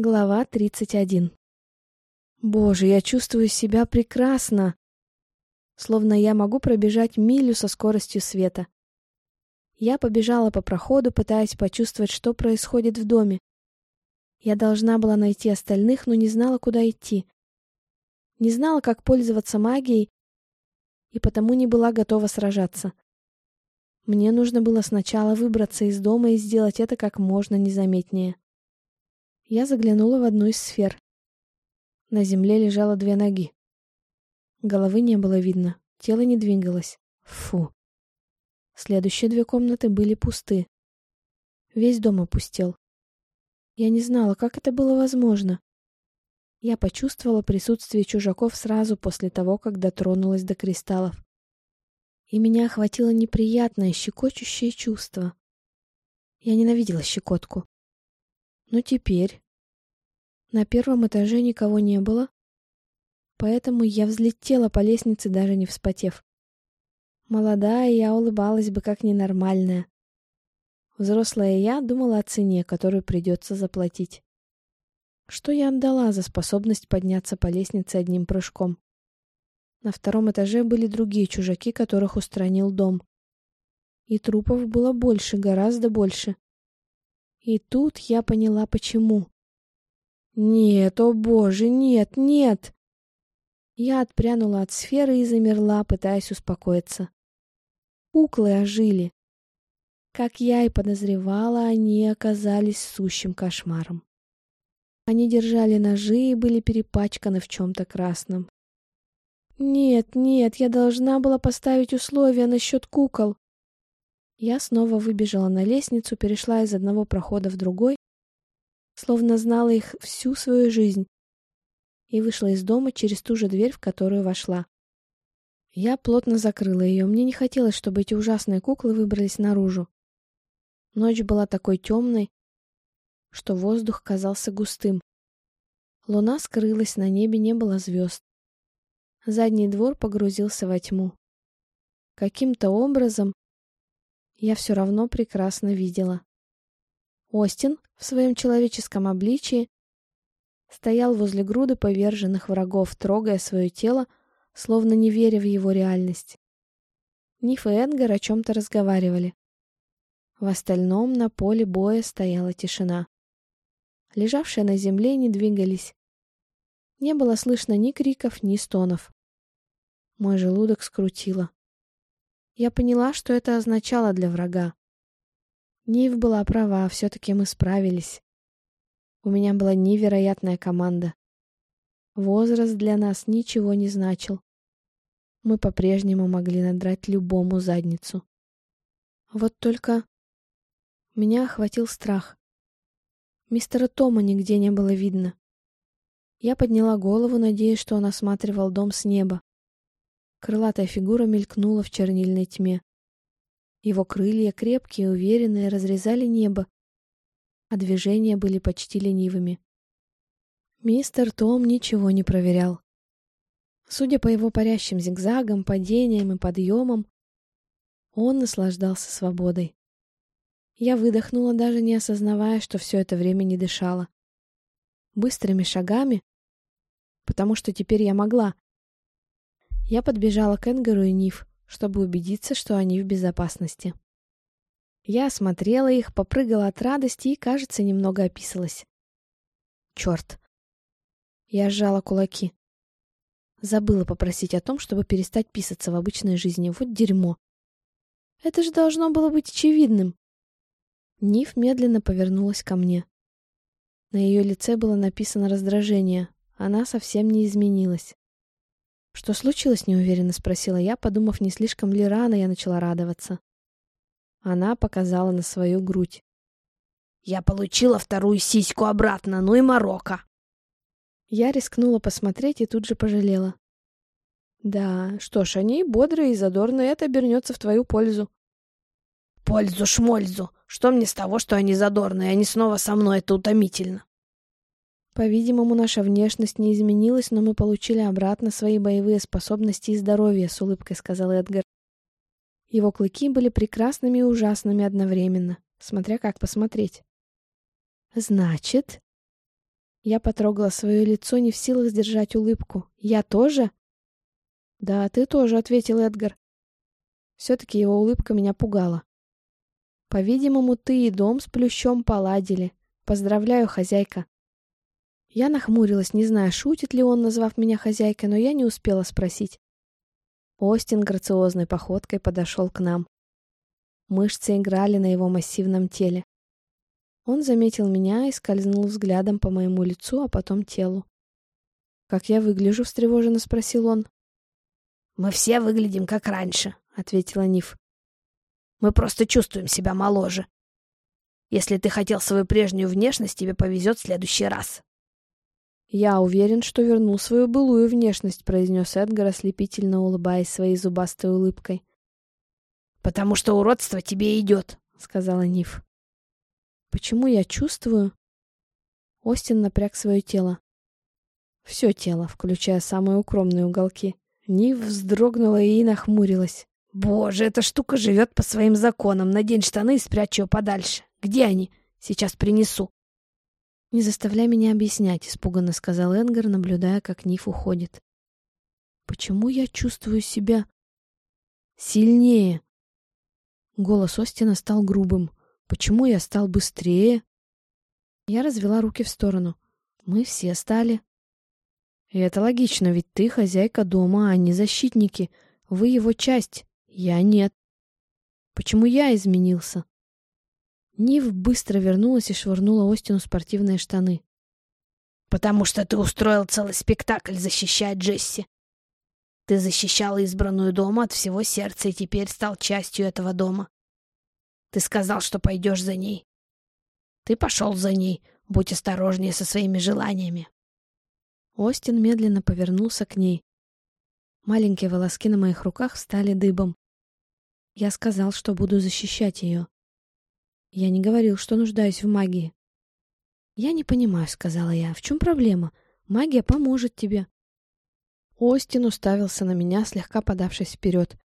Глава 31 Боже, я чувствую себя прекрасно. Словно я могу пробежать милю со скоростью света. Я побежала по проходу, пытаясь почувствовать, что происходит в доме. Я должна была найти остальных, но не знала, куда идти. Не знала, как пользоваться магией, и потому не была готова сражаться. Мне нужно было сначала выбраться из дома и сделать это как можно незаметнее. Я заглянула в одну из сфер. На земле лежало две ноги. Головы не было видно, тело не двигалось. Фу. Следующие две комнаты были пусты. Весь дом опустел. Я не знала, как это было возможно. Я почувствовала присутствие чужаков сразу после того, как дотронулась до кристаллов. И меня охватило неприятное, щекочущее чувство. Я ненавидела щекотку. Но теперь... На первом этаже никого не было, поэтому я взлетела по лестнице, даже не вспотев. Молодая я улыбалась бы как ненормальная. Взрослая я думала о цене, которую придется заплатить. Что я отдала за способность подняться по лестнице одним прыжком? На втором этаже были другие чужаки, которых устранил дом. И трупов было больше, гораздо больше. И тут я поняла, почему. Нет, о боже, нет, нет! Я отпрянула от сферы и замерла, пытаясь успокоиться. Куклы ожили. Как я и подозревала, они оказались сущим кошмаром. Они держали ножи и были перепачканы в чем-то красном. Нет, нет, я должна была поставить условия насчет кукол. Я снова выбежала на лестницу, перешла из одного прохода в другой, словно знала их всю свою жизнь, и вышла из дома через ту же дверь, в которую вошла. Я плотно закрыла ее, мне не хотелось, чтобы эти ужасные куклы выбрались наружу. Ночь была такой темной, что воздух казался густым. Луна скрылась, на небе не было звезд. Задний двор погрузился во тьму. Каким-то образом я все равно прекрасно видела. Остин в своем человеческом обличии стоял возле груды поверженных врагов, трогая свое тело, словно не веря в его реальность. Ниф и Эдгар о чем-то разговаривали. В остальном на поле боя стояла тишина. Лежавшие на земле не двигались. Не было слышно ни криков, ни стонов. Мой желудок скрутило. Я поняла, что это означало для врага. Нив была права, все-таки мы справились. У меня была невероятная команда. Возраст для нас ничего не значил. Мы по-прежнему могли надрать любому задницу. Вот только меня охватил страх. Мистера Тома нигде не было видно. Я подняла голову, надеясь, что он осматривал дом с неба. Крылатая фигура мелькнула в чернильной тьме. Его крылья, крепкие уверенные, разрезали небо, а движения были почти ленивыми. Мистер Том ничего не проверял. Судя по его парящим зигзагам, падениям и подъемам, он наслаждался свободой. Я выдохнула, даже не осознавая, что все это время не дышала. Быстрыми шагами, потому что теперь я могла, я подбежала к Энгеру и Ниф, чтобы убедиться, что они в безопасности. Я осмотрела их, попрыгала от радости и, кажется, немного описалась. Черт. Я сжала кулаки. Забыла попросить о том, чтобы перестать писаться в обычной жизни. Вот дерьмо. Это же должно было быть очевидным. Ниф медленно повернулась ко мне. На ее лице было написано раздражение. Она совсем не изменилась. «Что случилось?» — неуверенно спросила я, подумав, не слишком ли рано я начала радоваться. Она показала на свою грудь. «Я получила вторую сиську обратно, ну и Марокко!» Я рискнула посмотреть и тут же пожалела. «Да, что ж, они бодрые и задорные, это обернется в твою пользу». «Пользу-шмользу! Что мне с того, что они задорные, они снова со мной, это утомительно!» По-видимому, наша внешность не изменилась, но мы получили обратно свои боевые способности и здоровье, с улыбкой сказал Эдгар. Его клыки были прекрасными и ужасными одновременно, смотря как посмотреть. Значит, Я потрогала свое лицо, не в силах сдержать улыбку. «Я тоже?» «Да, ты тоже», — ответил Эдгар. Все-таки его улыбка меня пугала. «По-видимому, ты и дом с плющом поладили. Поздравляю, хозяйка». Я нахмурилась, не зная, шутит ли он, назвав меня хозяйкой, но я не успела спросить. Остин грациозной походкой подошел к нам. Мышцы играли на его массивном теле. Он заметил меня и скользнул взглядом по моему лицу, а потом телу. «Как я выгляжу?» — встревоженно спросил он. «Мы все выглядим как раньше», — ответила Ниф. «Мы просто чувствуем себя моложе. Если ты хотел свою прежнюю внешность, тебе повезет в следующий раз». «Я уверен, что вернул свою былую внешность», — произнес Эдгар, ослепительно улыбаясь своей зубастой улыбкой. «Потому что уродство тебе идет», — сказала Ниф. Почему я чувствую? Остин напряг свое тело. Все тело, включая самые укромные уголки. Нив вздрогнула и нахмурилась. «Боже, эта штука живет по своим законам. Надень штаны и спрячь ее подальше. Где они? Сейчас принесу». «Не заставляй меня объяснять», — испуганно сказал Энгар, наблюдая, как Ниф уходит. «Почему я чувствую себя сильнее?» Голос Остина стал грубым. Почему я стал быстрее? Я развела руки в сторону. Мы все стали. И это логично, ведь ты хозяйка дома, а не защитники. Вы его часть, я нет. Почему я изменился? Нив быстро вернулась и швырнула Остину спортивные штаны. «Потому что ты устроил целый спектакль, защищая Джесси. Ты защищал избранную дома от всего сердца и теперь стал частью этого дома. Ты сказал, что пойдешь за ней. Ты пошел за ней. Будь осторожнее со своими желаниями. Остин медленно повернулся к ней. Маленькие волоски на моих руках стали дыбом. Я сказал, что буду защищать ее. Я не говорил, что нуждаюсь в магии. «Я не понимаю», — сказала я. «В чем проблема? Магия поможет тебе». Остин уставился на меня, слегка подавшись вперед.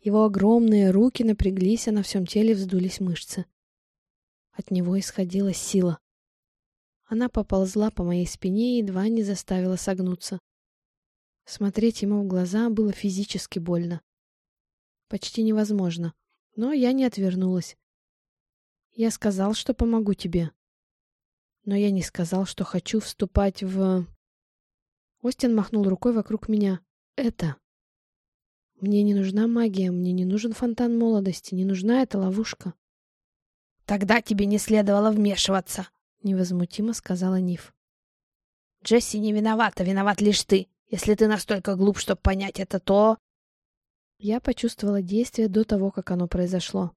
Его огромные руки напряглись, а на всем теле вздулись мышцы. От него исходила сила. Она поползла по моей спине и едва не заставила согнуться. Смотреть ему в глаза было физически больно. Почти невозможно. Но я не отвернулась. Я сказал, что помогу тебе. Но я не сказал, что хочу вступать в... Остин махнул рукой вокруг меня. Это мне не нужна магия, мне не нужен фонтан молодости, не нужна эта ловушка. Тогда тебе не следовало вмешиваться, невозмутимо сказала Ниф. Джесси не виновата, виноват лишь ты. Если ты настолько глуп, чтобы понять это, то... Я почувствовала действие до того, как оно произошло.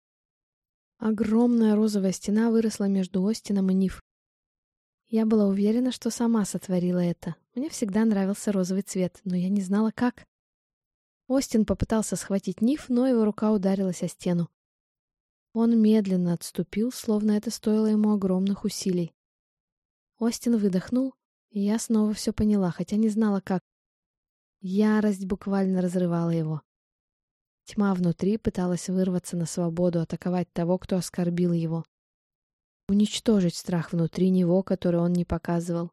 Огромная розовая стена выросла между Остином и Ниф. Я была уверена, что сама сотворила это. Мне всегда нравился розовый цвет, но я не знала, как. Остин попытался схватить Ниф, но его рука ударилась о стену. Он медленно отступил, словно это стоило ему огромных усилий. Остин выдохнул, и я снова все поняла, хотя не знала, как. Ярость буквально разрывала его. Тьма внутри пыталась вырваться на свободу, атаковать того, кто оскорбил его. Уничтожить страх внутри него, который он не показывал.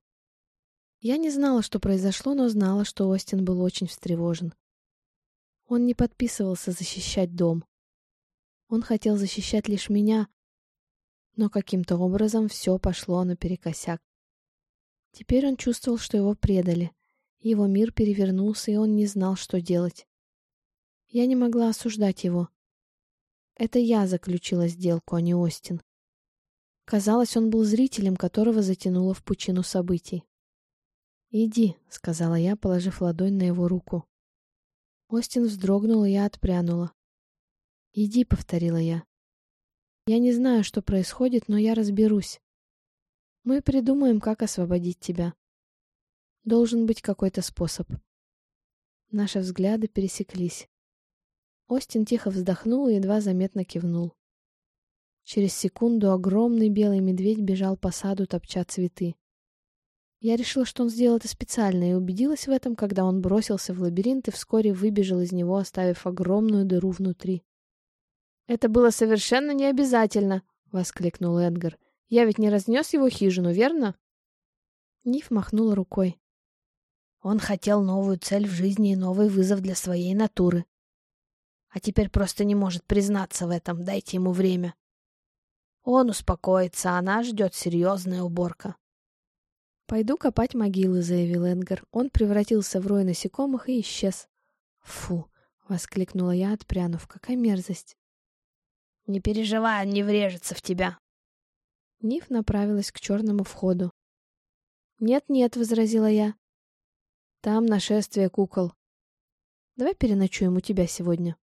Я не знала, что произошло, но знала, что Остин был очень встревожен. Он не подписывался защищать дом. Он хотел защищать лишь меня, но каким-то образом все пошло наперекосяк. Теперь он чувствовал, что его предали. Его мир перевернулся, и он не знал, что делать. Я не могла осуждать его. Это я заключила сделку, а не Остин. Казалось, он был зрителем, которого затянуло в пучину событий. «Иди», — сказала я, положив ладонь на его руку. Остин вздрогнул, и я отпрянула. «Иди», — повторила я. «Я не знаю, что происходит, но я разберусь. Мы придумаем, как освободить тебя. Должен быть какой-то способ». Наши взгляды пересеклись. Остин тихо вздохнул и едва заметно кивнул. Через секунду огромный белый медведь бежал по саду, топча цветы. Я решила, что он сделал это специально, и убедилась в этом, когда он бросился в лабиринт и вскоре выбежал из него, оставив огромную дыру внутри. «Это было совершенно не обязательно!» — воскликнул Эдгар. «Я ведь не разнес его хижину, верно?» Ниф махнула рукой. Он хотел новую цель в жизни и новый вызов для своей натуры. А теперь просто не может признаться в этом, дайте ему время. Он успокоится, а нас ждет серьезная уборка. «Пойду копать могилы», — заявил Энгар. Он превратился в рой насекомых и исчез. «Фу!» — воскликнула я, отпрянув. «Какая мерзость!» «Не переживай, он не врежется в тебя!» Ниф направилась к черному входу. «Нет-нет», — возразила я. «Там нашествие кукол. Давай переночуем у тебя сегодня».